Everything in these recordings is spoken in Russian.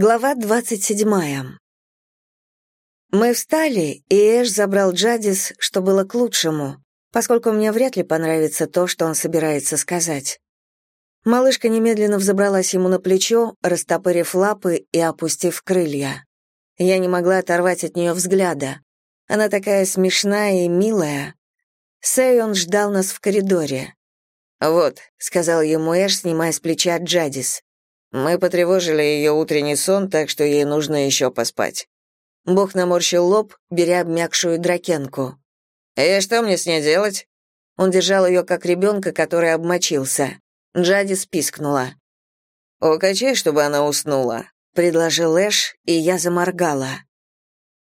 Глава двадцать седьмая. Мы встали, и Эш забрал Джадис, что было к лучшему, поскольку мне вряд ли понравится то, что он собирается сказать. Малышка немедленно взобралась ему на плечо, растопырив лапы и опустив крылья. Я не могла оторвать от нее взгляда. Она такая смешная и милая. Сэйон ждал нас в коридоре. «Вот», — сказал ему Эш, снимая с плеча Джадис. Мы потревожили ее утренний сон, так что ей нужно еще поспать. Бог наморщил лоб, беря обмякшую дракенку. «И что мне с ней делать?» Он держал ее как ребенка, который обмочился. Джади спискнула. «Укачай, чтобы она уснула», — предложил Эш, и я заморгала.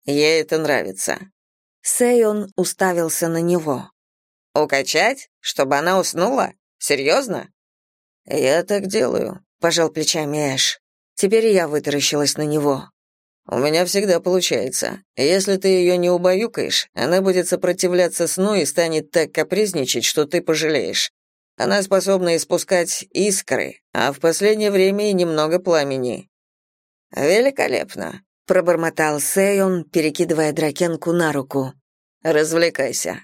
Ей это нравится. Сейон уставился на него. «Укачать? Чтобы она уснула? Серьезно?» «Я так делаю», пожал плечами Эш. Теперь я вытаращилась на него. У меня всегда получается. Если ты ее не убаюкаешь, она будет сопротивляться сну и станет так капризничать, что ты пожалеешь. Она способна испускать искры, а в последнее время и немного пламени. Великолепно, пробормотал Сейон, перекидывая дракенку на руку. Развлекайся.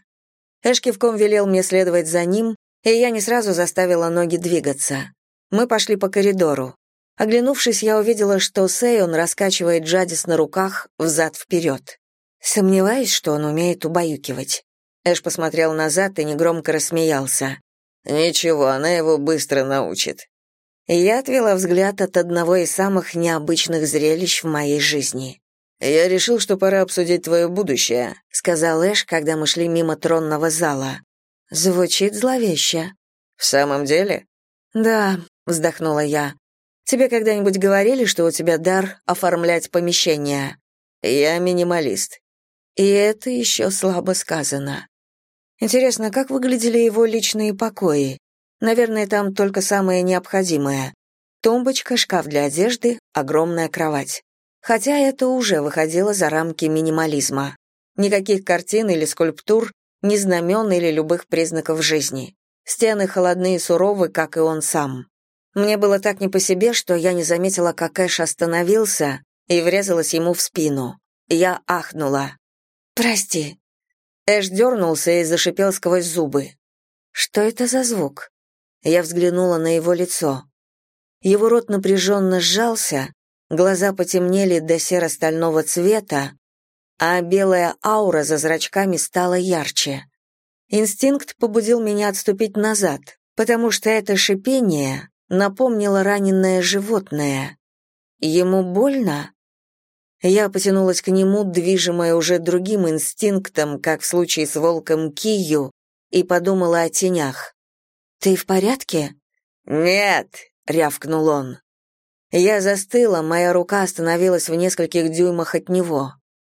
Эш кивком велел мне следовать за ним, и я не сразу заставила ноги двигаться. Мы пошли по коридору. Оглянувшись, я увидела, что Сейон раскачивает Джадис на руках взад-вперед. Сомневаюсь, что он умеет убаюкивать. Эш посмотрел назад и негромко рассмеялся. «Ничего, она его быстро научит». Я отвела взгляд от одного из самых необычных зрелищ в моей жизни. «Я решил, что пора обсудить твое будущее», — сказал Эш, когда мы шли мимо тронного зала. Звучит зловеще. «В самом деле?» «Да, вздохнула я. Тебе когда-нибудь говорили, что у тебя дар оформлять помещения? Я минималист. И это еще слабо сказано. Интересно, как выглядели его личные покои? Наверное, там только самое необходимое. Тумбочка, шкаф для одежды, огромная кровать. Хотя это уже выходило за рамки минимализма. Никаких картин или скульптур, ни знамен или любых признаков жизни. Стены холодные и суровы, как и он сам. Мне было так не по себе, что я не заметила, как Эш остановился и врезалась ему в спину. Я ахнула. «Прости». Эш дернулся и зашипел сквозь зубы. «Что это за звук?» Я взглянула на его лицо. Его рот напряженно сжался, глаза потемнели до серо-стального цвета, а белая аура за зрачками стала ярче. Инстинкт побудил меня отступить назад, потому что это шипение напомнило раненое животное. Ему больно? Я потянулась к нему, движимая уже другим инстинктом, как в случае с волком Кию, и подумала о тенях. «Ты в порядке?» «Нет», — рявкнул он. Я застыла, моя рука остановилась в нескольких дюймах от него.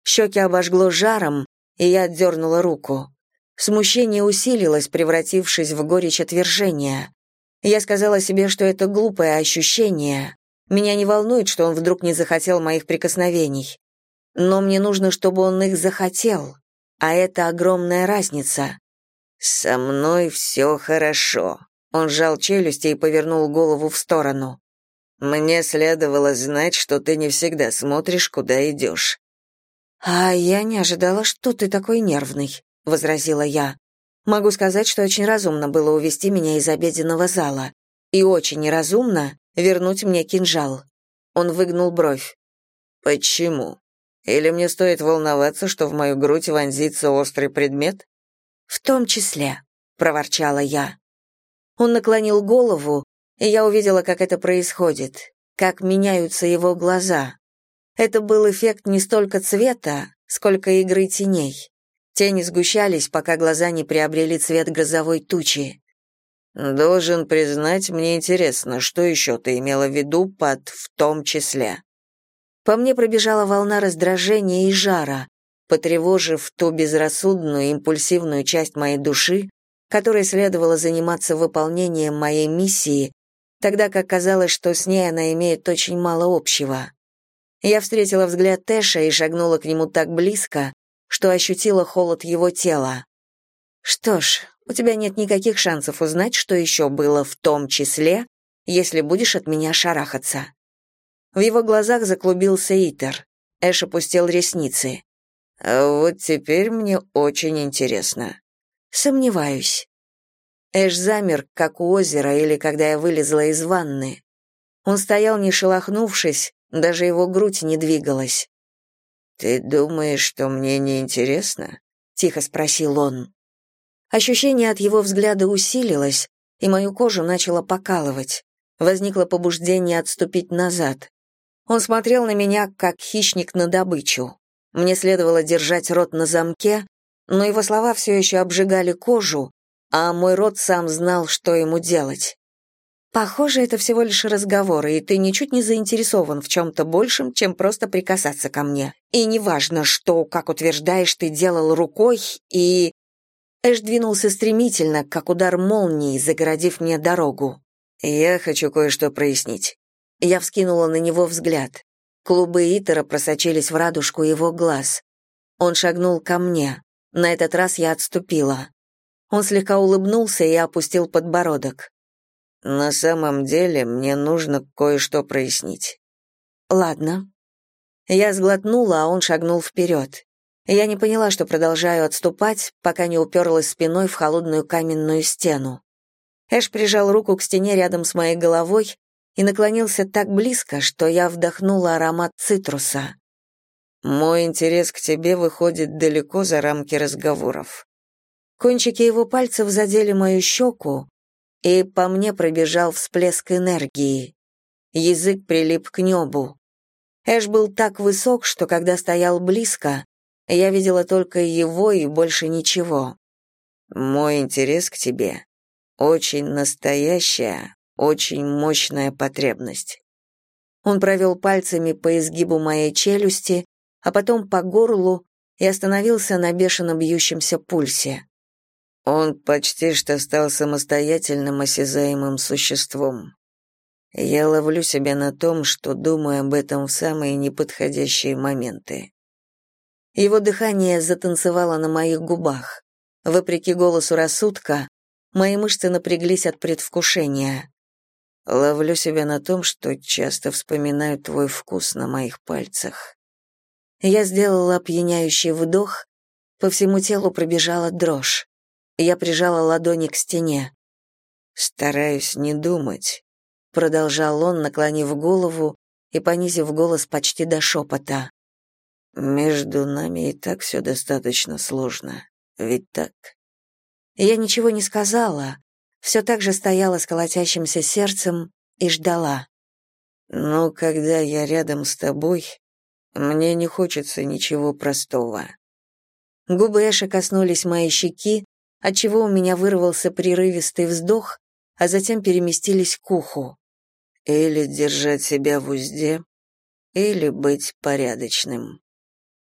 Щеки обожгло жаром, и я отдернула руку. Смущение усилилось, превратившись в горечь отвержения. Я сказала себе, что это глупое ощущение. Меня не волнует, что он вдруг не захотел моих прикосновений. Но мне нужно, чтобы он их захотел. А это огромная разница. «Со мной все хорошо». Он сжал челюсти и повернул голову в сторону. «Мне следовало знать, что ты не всегда смотришь, куда идешь». «А я не ожидала, что ты такой нервный», — возразила я. Могу сказать, что очень разумно было увести меня из обеденного зала. И очень неразумно вернуть мне кинжал. Он выгнул бровь. Почему? Или мне стоит волноваться, что в мою грудь вонзится острый предмет? В том числе, проворчала я. Он наклонил голову, и я увидела, как это происходит, как меняются его глаза. Это был эффект не столько цвета, сколько игры теней. Тени сгущались, пока глаза не приобрели цвет грозовой тучи. «Должен признать, мне интересно, что еще ты имела в виду под «в том числе»?» По мне пробежала волна раздражения и жара, потревожив ту безрассудную, импульсивную часть моей души, которой следовало заниматься выполнением моей миссии, тогда как казалось, что с ней она имеет очень мало общего. Я встретила взгляд Тэша и шагнула к нему так близко, что ощутила холод его тела. Что ж, у тебя нет никаких шансов узнать, что еще было в том числе, если будешь от меня шарахаться. В его глазах заклубился Итер. Эш опустил ресницы. «А вот теперь мне очень интересно». «Сомневаюсь». Эш замер, как у озера или когда я вылезла из ванны. Он стоял, не шелохнувшись, даже его грудь не двигалась. «Ты думаешь, что мне не интересно?» — тихо спросил он. Ощущение от его взгляда усилилось, и мою кожу начало покалывать. Возникло побуждение отступить назад. Он смотрел на меня, как хищник на добычу. Мне следовало держать рот на замке, но его слова все еще обжигали кожу, а мой рот сам знал, что ему делать. Похоже, это всего лишь разговоры, и ты ничуть не заинтересован в чем-то большем, чем просто прикасаться ко мне. И неважно, что, как утверждаешь, ты делал рукой, и... Эш двинулся стремительно, как удар молнии, загородив мне дорогу. «Я хочу кое-что прояснить». Я вскинула на него взгляд. Клубы Итера просочились в радужку его глаз. Он шагнул ко мне. На этот раз я отступила. Он слегка улыбнулся и опустил подбородок. «На самом деле мне нужно кое-что прояснить». «Ладно». Я сглотнула, а он шагнул вперед. Я не поняла, что продолжаю отступать, пока не уперлась спиной в холодную каменную стену. Эш прижал руку к стене рядом с моей головой и наклонился так близко, что я вдохнула аромат цитруса. «Мой интерес к тебе выходит далеко за рамки разговоров». Кончики его пальцев задели мою щеку, и по мне пробежал всплеск энергии. Язык прилип к небу. Эш был так высок, что когда стоял близко, я видела только его и больше ничего. «Мой интерес к тебе очень настоящая, очень мощная потребность». Он провел пальцами по изгибу моей челюсти, а потом по горлу и остановился на бешено бьющемся пульсе. Он почти что стал самостоятельным осязаемым существом. Я ловлю себя на том, что думаю об этом в самые неподходящие моменты. Его дыхание затанцевало на моих губах. Вопреки голосу рассудка, мои мышцы напряглись от предвкушения. Ловлю себя на том, что часто вспоминаю твой вкус на моих пальцах. Я сделала опьяняющий вдох, по всему телу пробежала дрожь. Я прижала ладони к стене. «Стараюсь не думать», — продолжал он, наклонив голову и понизив голос почти до шепота. «Между нами и так все достаточно сложно, ведь так?» Я ничего не сказала, все так же стояла с колотящимся сердцем и ждала. «Но когда я рядом с тобой, мне не хочется ничего простого». Губы Эша коснулись моей щеки, отчего у меня вырвался прерывистый вздох, а затем переместились к уху. Или держать себя в узде, или быть порядочным.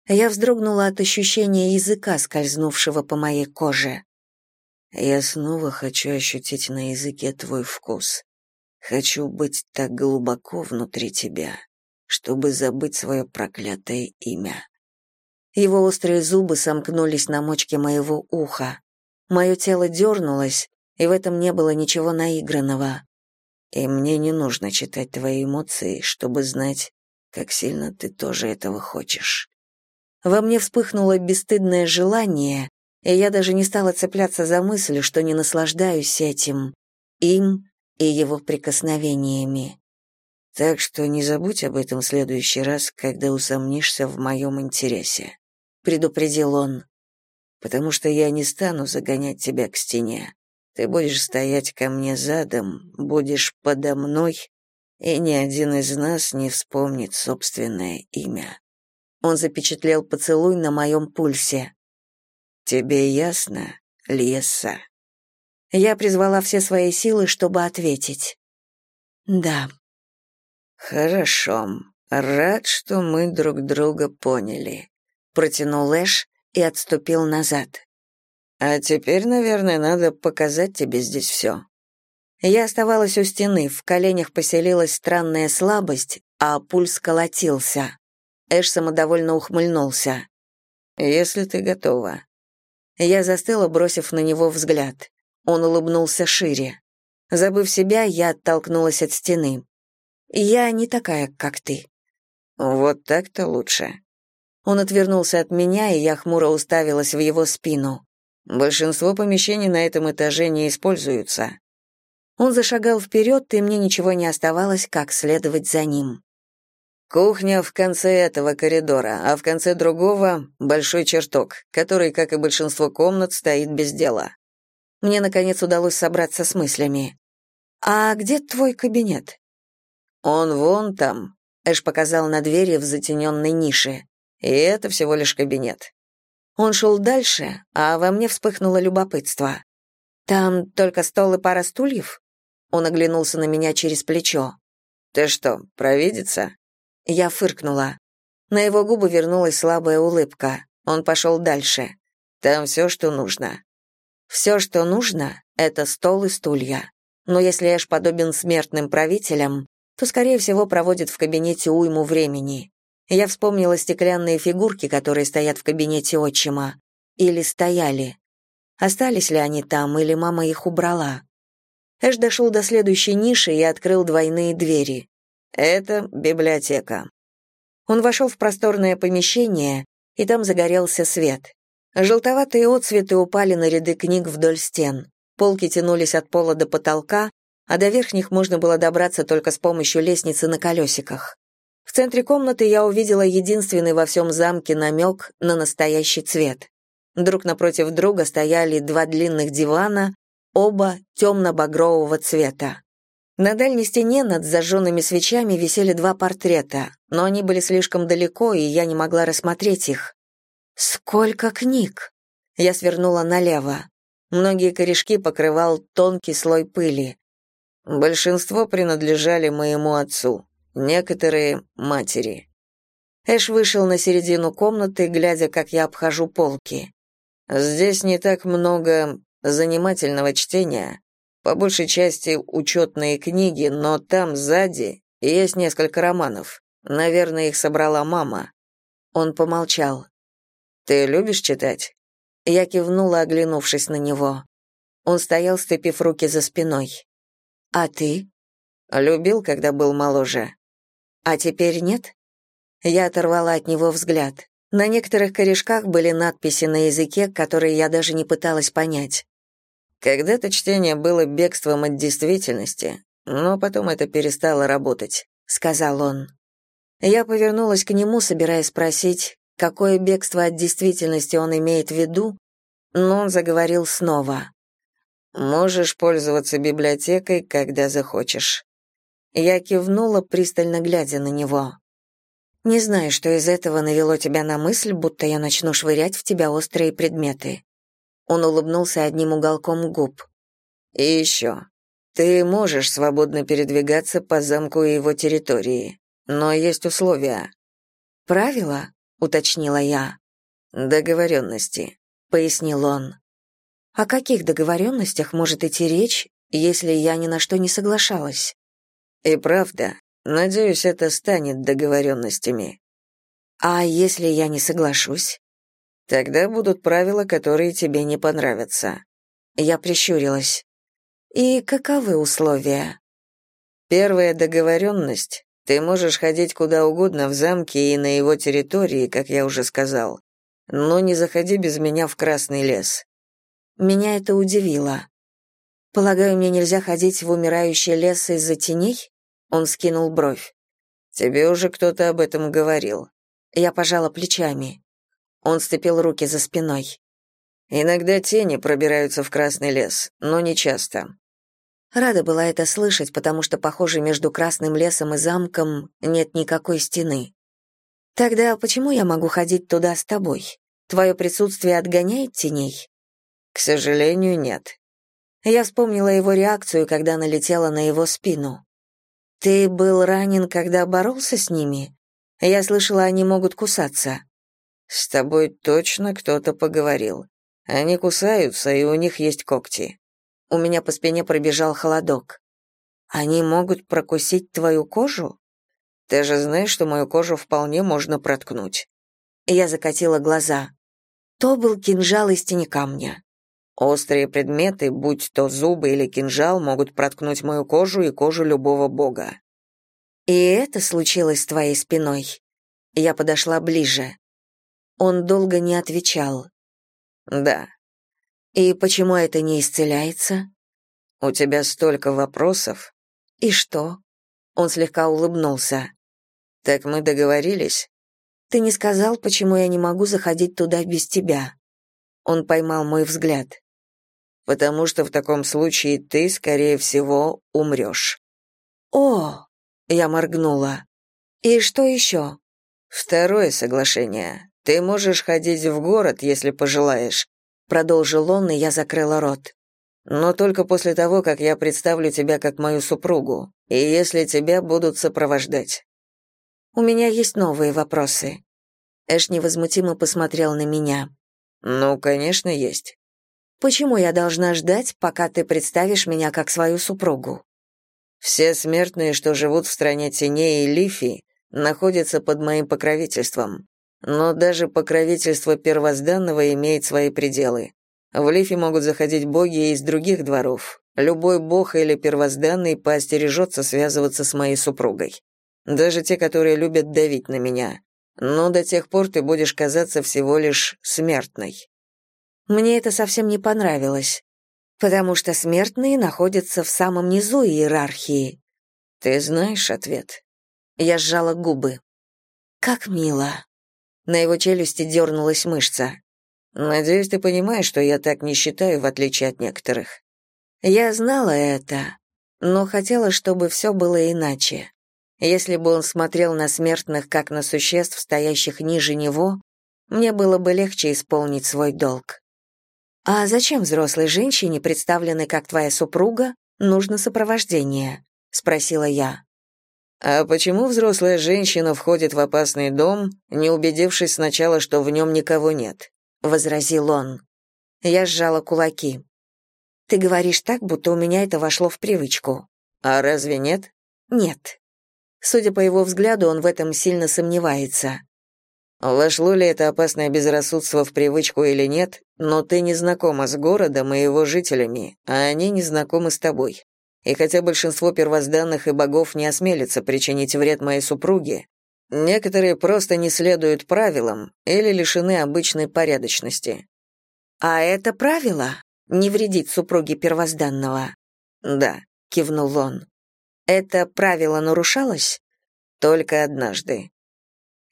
Я вздрогнула от ощущения языка, скользнувшего по моей коже. Я снова хочу ощутить на языке твой вкус. Хочу быть так глубоко внутри тебя, чтобы забыть свое проклятое имя. Его острые зубы сомкнулись на мочке моего уха. Мое тело дернулось, и в этом не было ничего наигранного. И мне не нужно читать твои эмоции, чтобы знать, как сильно ты тоже этого хочешь. Во мне вспыхнуло бесстыдное желание, и я даже не стала цепляться за мысль, что не наслаждаюсь этим, им и его прикосновениями. Так что не забудь об этом в следующий раз, когда усомнишься в моем интересе», — предупредил он потому что я не стану загонять тебя к стене. Ты будешь стоять ко мне задом, будешь подо мной, и ни один из нас не вспомнит собственное имя. Он запечатлел поцелуй на моем пульсе. Тебе ясно, Леса? Я призвала все свои силы, чтобы ответить. Да. Хорошо. Рад, что мы друг друга поняли, протянул Эш, и отступил назад. «А теперь, наверное, надо показать тебе здесь все». Я оставалась у стены, в коленях поселилась странная слабость, а пульс колотился. Эш самодовольно ухмыльнулся. «Если ты готова». Я застыла, бросив на него взгляд. Он улыбнулся шире. Забыв себя, я оттолкнулась от стены. Я не такая, как ты». «Вот так-то лучше». Он отвернулся от меня, и я хмуро уставилась в его спину. «Большинство помещений на этом этаже не используются». Он зашагал вперед, и мне ничего не оставалось, как следовать за ним. Кухня в конце этого коридора, а в конце другого — большой чертог, который, как и большинство комнат, стоит без дела. Мне, наконец, удалось собраться с мыслями. «А где твой кабинет?» «Он вон там», — Эш показал на двери в затененной нише. «И это всего лишь кабинет». Он шел дальше, а во мне вспыхнуло любопытство. «Там только стол и пара стульев?» Он оглянулся на меня через плечо. «Ты что, провидица?» Я фыркнула. На его губы вернулась слабая улыбка. Он пошел дальше. «Там все, что нужно». Все, что нужно, это стол и стулья. Но если Эш подобен смертным правителям, то, скорее всего, проводит в кабинете уйму времени. Я вспомнила стеклянные фигурки, которые стоят в кабинете отчима. Или стояли. Остались ли они там, или мама их убрала? Эш дошел до следующей ниши и открыл двойные двери. Это библиотека. Он вошел в просторное помещение, и там загорелся свет. Желтоватые отцветы упали на ряды книг вдоль стен. Полки тянулись от пола до потолка, а до верхних можно было добраться только с помощью лестницы на колесиках. В центре комнаты я увидела единственный во всем замке намек на настоящий цвет. Друг напротив друга стояли два длинных дивана, оба темно-багрового цвета. На дальней стене над зажженными свечами висели два портрета, но они были слишком далеко, и я не могла рассмотреть их. «Сколько книг!» Я свернула налево. Многие корешки покрывал тонкий слой пыли. Большинство принадлежали моему отцу, некоторые — матери. Эш вышел на середину комнаты, глядя, как я обхожу полки. «Здесь не так много занимательного чтения, по большей части учетные книги, но там сзади есть несколько романов. Наверное, их собрала мама. Он помолчал. Ты любишь читать? Я кивнула, оглянувшись на него. Он стоял, сцепив руки за спиной. А ты? Любил, когда был моложе. А теперь нет? Я оторвала от него взгляд. На некоторых корешках были надписи на языке, которые я даже не пыталась понять. Когда-то чтение было бегством от действительности, но потом это перестало работать, сказал он. Я повернулась к нему, собираясь спросить, какое бегство от действительности он имеет в виду, но он заговорил снова. Можешь пользоваться библиотекой, когда захочешь. Я кивнула, пристально глядя на него. Не знаю, что из этого навело тебя на мысль, будто я начну швырять в тебя острые предметы. Он улыбнулся одним уголком губ. «И еще. Ты можешь свободно передвигаться по замку и его территории, но есть условия». «Правила?» — уточнила я. «Договоренности», — пояснил он. «О каких договоренностях может идти речь, если я ни на что не соглашалась?» «И правда, надеюсь, это станет договоренностями». «А если я не соглашусь?» Тогда будут правила, которые тебе не понравятся. Я прищурилась. И каковы условия? Первая договоренность. Ты можешь ходить куда угодно в замке и на его территории, как я уже сказал. Но не заходи без меня в Красный лес. Меня это удивило. Полагаю, мне нельзя ходить в умирающий лес из-за теней? Он скинул бровь. Тебе уже кто-то об этом говорил. Я пожала плечами. Он сцепил руки за спиной. Иногда тени пробираются в Красный лес, но не часто. Рада была это слышать, потому что, похоже, между Красным лесом и замком нет никакой стены. Тогда почему я могу ходить туда с тобой? Твое присутствие отгоняет теней? К сожалению, нет. Я вспомнила его реакцию, когда налетела на его спину. Ты был ранен, когда боролся с ними? Я слышала, они могут кусаться. «С тобой точно кто-то поговорил. Они кусаются, и у них есть когти». У меня по спине пробежал холодок. «Они могут прокусить твою кожу?» «Ты же знаешь, что мою кожу вполне можно проткнуть». Я закатила глаза. То был кинжал из тени камня. Острые предметы, будь то зубы или кинжал, могут проткнуть мою кожу и кожу любого бога. И это случилось с твоей спиной. Я подошла ближе. Он долго не отвечал. Да. И почему это не исцеляется? У тебя столько вопросов. И что? Он слегка улыбнулся. Так мы договорились? Ты не сказал, почему я не могу заходить туда без тебя. Он поймал мой взгляд. Потому что в таком случае ты, скорее всего, умрешь». О, я моргнула. И что еще?» Второе соглашение. Ты можешь ходить в город, если пожелаешь, продолжил он, и я закрыла рот. Но только после того, как я представлю тебя как мою супругу, и если тебя будут сопровождать. У меня есть новые вопросы. Эш невозмутимо посмотрел на меня. Ну, конечно, есть. Почему я должна ждать, пока ты представишь меня как свою супругу? Все смертные, что живут в стране теней и лифи, находятся под моим покровительством. Но даже покровительство первозданного имеет свои пределы. В лифе могут заходить боги из других дворов. Любой бог или первозданный поостережется связываться с моей супругой. Даже те, которые любят давить на меня. Но до тех пор ты будешь казаться всего лишь смертной. Мне это совсем не понравилось, потому что смертные находятся в самом низу иерархии. Ты знаешь ответ? Я сжала губы. Как мило. На его челюсти дернулась мышца. Надеюсь, ты понимаешь, что я так не считаю, в отличие от некоторых. Я знала это, но хотела, чтобы все было иначе. Если бы он смотрел на смертных как на существ, стоящих ниже него, мне было бы легче исполнить свой долг. А зачем взрослой женщине, представленной как твоя супруга, нужно сопровождение? спросила я. А почему взрослая женщина входит в опасный дом, не убедившись сначала, что в нем никого нет? возразил он. Я сжала кулаки. Ты говоришь так, будто у меня это вошло в привычку. А разве нет? Нет. Судя по его взгляду, он в этом сильно сомневается. Вошло ли это опасное безрассудство в привычку или нет, но ты не знакома с городом и его жителями, а они не знакомы с тобой. И хотя большинство первозданных и богов не осмелится причинить вред моей супруге, некоторые просто не следуют правилам или лишены обычной порядочности. А это правило не вредить супруге первозданного. Да, кивнул он. Это правило нарушалось только однажды.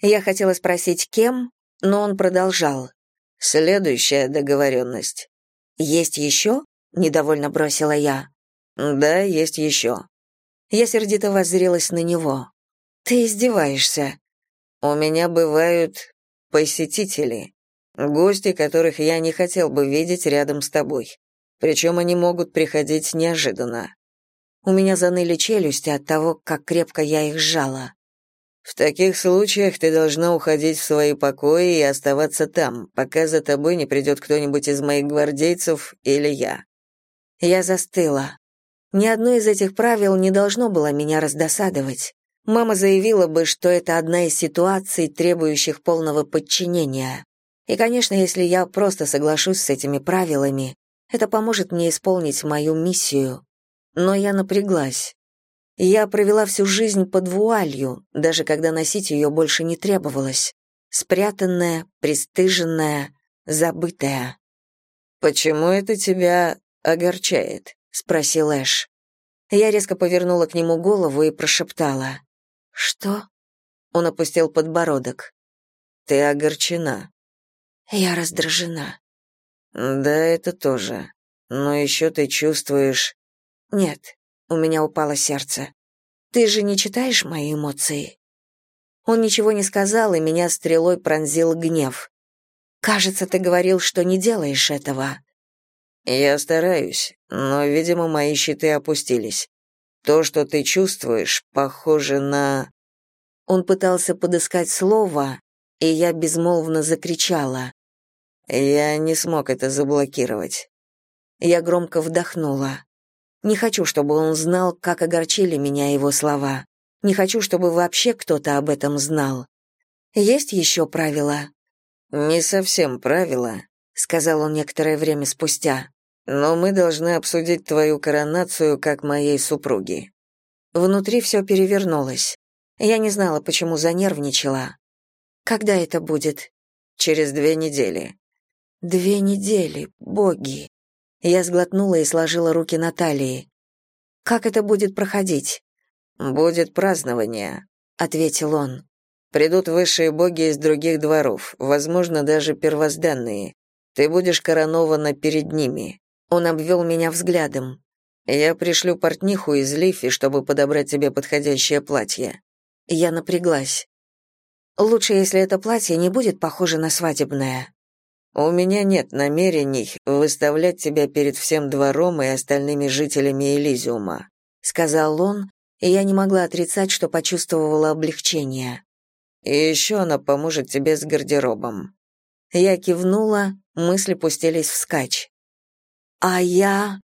Я хотела спросить, кем, но он продолжал. Следующая договоренность. «Есть еще?» — недовольно бросила я. «Да, есть еще». Я сердито воззрелась на него. «Ты издеваешься?» «У меня бывают посетители, гости, которых я не хотел бы видеть рядом с тобой. Причем они могут приходить неожиданно». У меня заныли челюсти от того, как крепко я их сжала. В таких случаях ты должна уходить в свои покои и оставаться там, пока за тобой не придет кто-нибудь из моих гвардейцев или я. Я застыла. Ни одно из этих правил не должно было меня раздосадовать. Мама заявила бы, что это одна из ситуаций, требующих полного подчинения. И, конечно, если я просто соглашусь с этими правилами, это поможет мне исполнить мою миссию. Но я напряглась. Я провела всю жизнь под вуалью, даже когда носить ее больше не требовалось. Спрятанная, пристыженная, забытая. «Почему это тебя огорчает?» — спросил Эш. Я резко повернула к нему голову и прошептала. «Что?» Он опустил подбородок. «Ты огорчена». «Я раздражена». «Да, это тоже. Но еще ты чувствуешь...» «Нет, у меня упало сердце. Ты же не читаешь мои эмоции? Он ничего не сказал, и меня стрелой пронзил гнев. Кажется, ты говорил, что не делаешь этого. Я стараюсь, но, видимо, мои щиты опустились. То, что ты чувствуешь, похоже на Он пытался подыскать слово, и я безмолвно закричала. Я не смог это заблокировать. Я громко вдохнула. Не хочу, чтобы он знал, как огорчили меня его слова. Не хочу, чтобы вообще кто-то об этом знал. Есть еще правила? Не совсем правила, сказал он некоторое время спустя. Но мы должны обсудить твою коронацию как моей супруги. Внутри все перевернулось. Я не знала, почему занервничала. Когда это будет? Через две недели. Две недели, боги. Я сглотнула и сложила руки на талии. Как это будет проходить? Будет празднование, ответил он. Придут высшие боги из других дворов, возможно, даже первозданные. Ты будешь коронована перед ними. Он обвел меня взглядом. Я пришлю портниху из Лифи, чтобы подобрать тебе подходящее платье. Я напряглась. Лучше, если это платье не будет похоже на свадебное. У меня нет намерений выставлять тебя перед всем двором и остальными жителями Элизиума, сказал он, и я не могла отрицать, что почувствовала облегчение. И еще она поможет тебе с гардеробом. Я кивнула, мысли пустились вскачь. А я...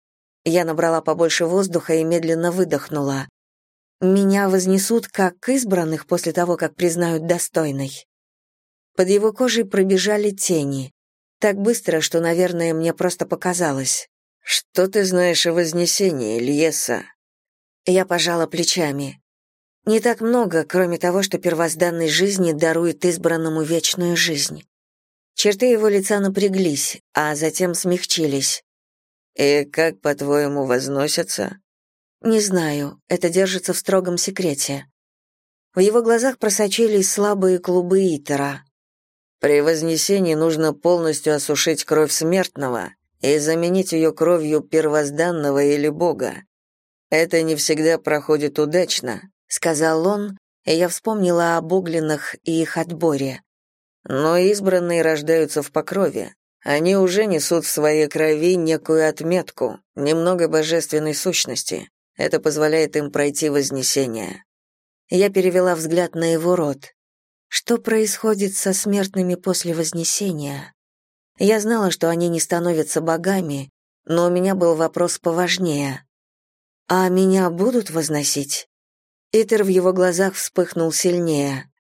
Я набрала побольше воздуха и медленно выдохнула. Меня вознесут как избранных после того, как признают достойной. Под его кожей пробежали тени. Так быстро, что, наверное, мне просто показалось. «Что ты знаешь о Вознесении, Льеса?» Я пожала плечами. Не так много, кроме того, что первозданной жизни дарует избранному вечную жизнь. Черты его лица напряглись, а затем смягчились. «И как, по-твоему, возносятся?» Не знаю, это держится в строгом секрете. В его глазах просочились слабые клубы итера. При вознесении нужно полностью осушить кровь смертного и заменить ее кровью первозданного или бога. Это не всегда проходит удачно, сказал он, и я вспомнила об огленах и их отборе. Но избранные рождаются в покрове. Они уже несут в своей крови некую отметку, немного божественной сущности. Это позволяет им пройти вознесение. Я перевела взгляд на его рот. Что происходит со смертными после вознесения? Я знала, что они не становятся богами, но у меня был вопрос поважнее. А меня будут возносить? Итер в его глазах вспыхнул сильнее.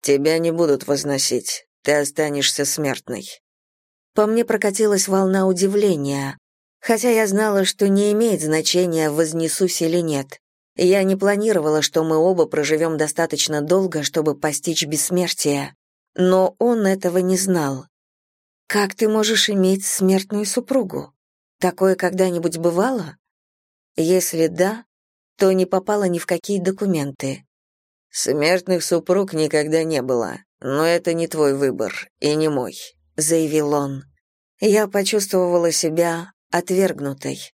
Тебя не будут возносить. Ты останешься смертной. По мне прокатилась волна удивления хотя я знала, что не имеет значения, вознесусь или нет. Я не планировала, что мы оба проживем достаточно долго, чтобы постичь бессмертие, но он этого не знал. Как ты можешь иметь смертную супругу? Такое когда-нибудь бывало? Если да, то не попало ни в какие документы. Смертных супруг никогда не было, но это не твой выбор и не мой, заявил он. Я почувствовала себя отвергнутой.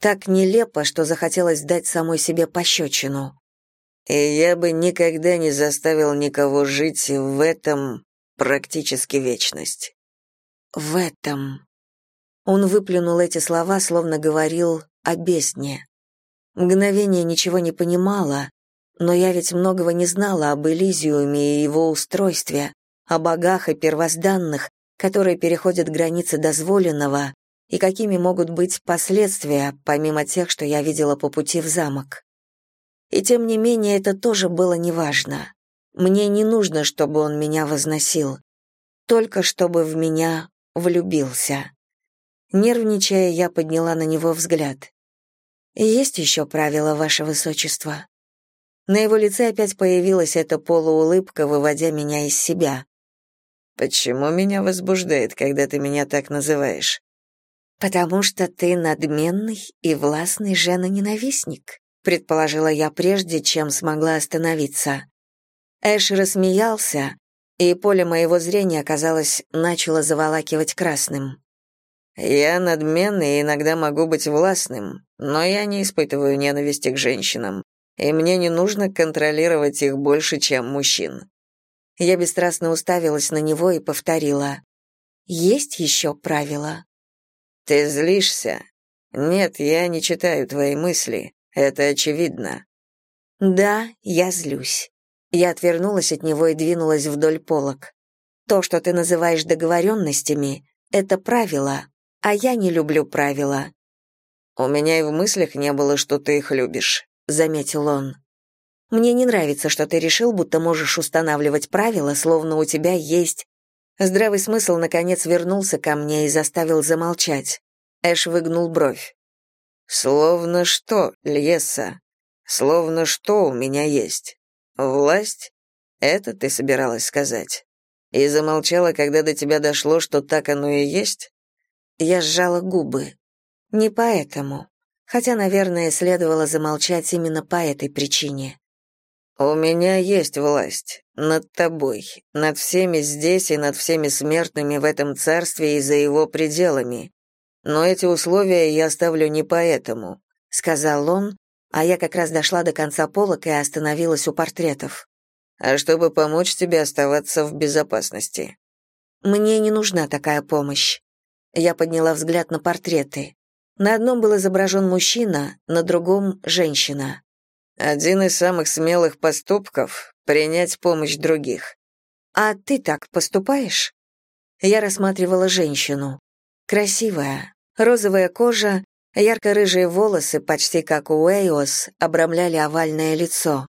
Так нелепо, что захотелось дать самой себе пощечину. И я бы никогда не заставил никого жить в этом практически вечность. В этом. Он выплюнул эти слова, словно говорил о бездне. Мгновение ничего не понимала, но я ведь многого не знала об Элизиуме и его устройстве, о богах и первозданных, которые переходят границы дозволенного и какими могут быть последствия, помимо тех, что я видела по пути в замок. И тем не менее это тоже было неважно. Мне не нужно, чтобы он меня возносил, только чтобы в меня влюбился. Нервничая, я подняла на него взгляд. «Есть еще правила, ваше высочество?» На его лице опять появилась эта полуулыбка, выводя меня из себя. «Почему меня возбуждает, когда ты меня так называешь?» «Потому что ты надменный и властный женоненавистник», предположила я прежде, чем смогла остановиться. Эш рассмеялся, и поле моего зрения, казалось, начало заволакивать красным. «Я надменный и иногда могу быть властным, но я не испытываю ненависти к женщинам, и мне не нужно контролировать их больше, чем мужчин». Я бесстрастно уставилась на него и повторила. «Есть еще правила?» Ты злишься? Нет, я не читаю твои мысли. Это очевидно. Да, я злюсь. Я отвернулась от него и двинулась вдоль полок. То, что ты называешь договоренностями, это правила, а я не люблю правила. У меня и в мыслях не было, что ты их любишь, заметил он. Мне не нравится, что ты решил, будто можешь устанавливать правила, словно у тебя есть Здравый смысл наконец вернулся ко мне и заставил замолчать. Эш выгнул бровь. Словно что, Льеса? Словно что у меня есть? Власть? Это ты собиралась сказать? И замолчала, когда до тебя дошло, что так оно и есть? Я сжала губы. Не поэтому. Хотя, наверное, следовало замолчать именно по этой причине. «У меня есть власть над тобой, над всеми здесь и над всеми смертными в этом царстве и за его пределами. Но эти условия я ставлю не поэтому», — сказал он, а я как раз дошла до конца полок и остановилась у портретов. «А чтобы помочь тебе оставаться в безопасности». «Мне не нужна такая помощь». Я подняла взгляд на портреты. На одном был изображен мужчина, на другом — женщина. Один из самых смелых поступков — принять помощь других. А ты так поступаешь? Я рассматривала женщину. Красивая, розовая кожа, ярко-рыжие волосы, почти как у Эйос, обрамляли овальное лицо.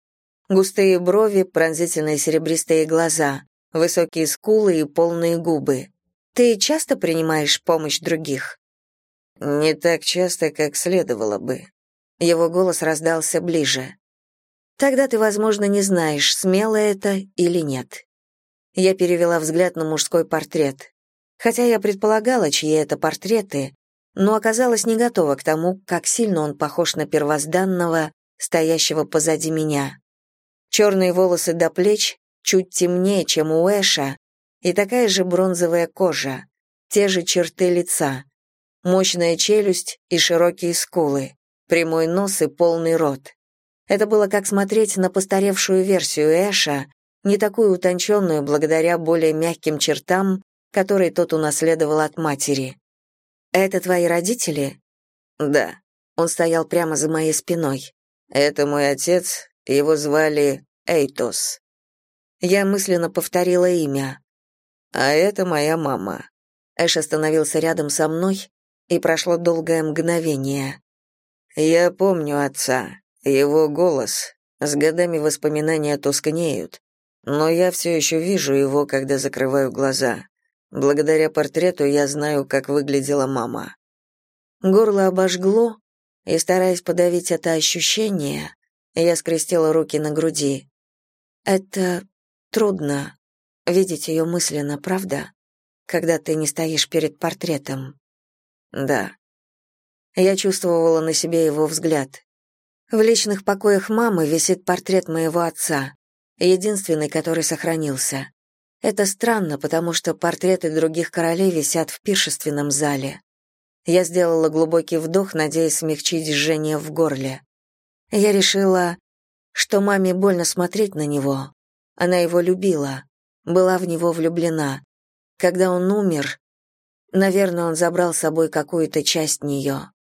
Густые брови, пронзительные серебристые глаза, высокие скулы и полные губы. Ты часто принимаешь помощь других? Не так часто, как следовало бы. Его голос раздался ближе. Тогда ты, возможно, не знаешь, смело это или нет. Я перевела взгляд на мужской портрет. Хотя я предполагала, чьи это портреты, но оказалась не готова к тому, как сильно он похож на первозданного, стоящего позади меня. Черные волосы до плеч, чуть темнее, чем у Эша, и такая же бронзовая кожа, те же черты лица, мощная челюсть и широкие скулы прямой нос и полный рот. Это было как смотреть на постаревшую версию Эша, не такую утонченную благодаря более мягким чертам, которые тот унаследовал от матери. «Это твои родители?» «Да». Он стоял прямо за моей спиной. «Это мой отец, его звали Эйтос». Я мысленно повторила имя. «А это моя мама». Эш остановился рядом со мной, и прошло долгое мгновение. Я помню отца, его голос. С годами воспоминания тускнеют, но я все еще вижу его, когда закрываю глаза. Благодаря портрету я знаю, как выглядела мама. Горло обожгло, и, стараясь подавить это ощущение, я скрестила руки на груди. Это трудно видеть ее мысленно, правда? Когда ты не стоишь перед портретом. Да. Я чувствовала на себе его взгляд. В личных покоях мамы висит портрет моего отца, единственный, который сохранился. Это странно, потому что портреты других королей висят в пиршественном зале. Я сделала глубокий вдох, надеясь смягчить жжение в горле. Я решила, что маме больно смотреть на него. Она его любила, была в него влюблена. Когда он умер, наверное, он забрал с собой какую-то часть нее.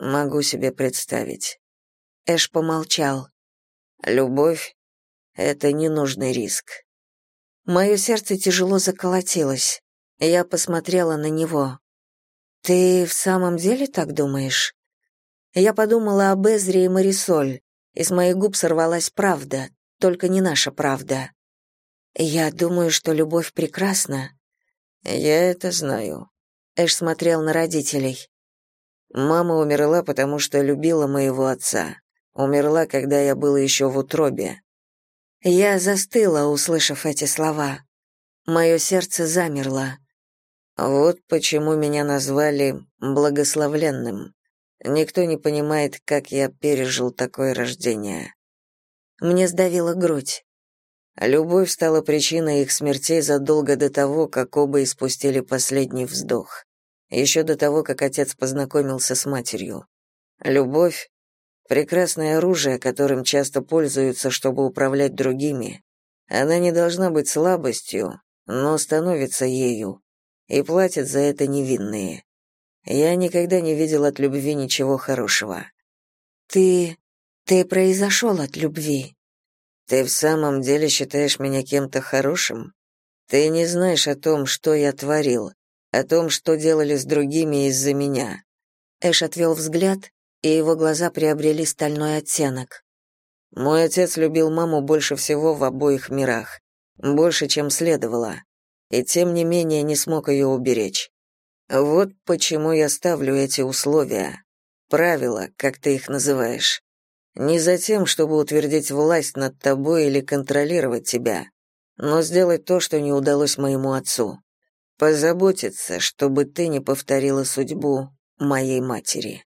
Могу себе представить. Эш помолчал. Любовь — это ненужный риск. Мое сердце тяжело заколотилось. Я посмотрела на него. «Ты в самом деле так думаешь?» Я подумала об Эзре и Марисоль, и с моих губ сорвалась правда, только не наша правда. «Я думаю, что любовь прекрасна». «Я это знаю». Эш смотрел на родителей. Мама умерла, потому что любила моего отца. Умерла, когда я был еще в утробе. Я застыла, услышав эти слова. Мое сердце замерло. Вот почему меня назвали благословленным. Никто не понимает, как я пережил такое рождение. Мне сдавила грудь. Любовь стала причиной их смертей задолго до того, как оба испустили последний вздох еще до того, как отец познакомился с матерью. Любовь — прекрасное оружие, которым часто пользуются, чтобы управлять другими. Она не должна быть слабостью, но становится ею, и платят за это невинные. Я никогда не видел от любви ничего хорошего. Ты... ты произошел от любви. Ты в самом деле считаешь меня кем-то хорошим? Ты не знаешь о том, что я творил, о том, что делали с другими из-за меня. Эш отвел взгляд, и его глаза приобрели стальной оттенок. Мой отец любил маму больше всего в обоих мирах, больше, чем следовало, и тем не менее не смог ее уберечь. Вот почему я ставлю эти условия, правила, как ты их называешь. Не за тем, чтобы утвердить власть над тобой или контролировать тебя, но сделать то, что не удалось моему отцу. Позаботиться, чтобы ты не повторила судьбу моей матери.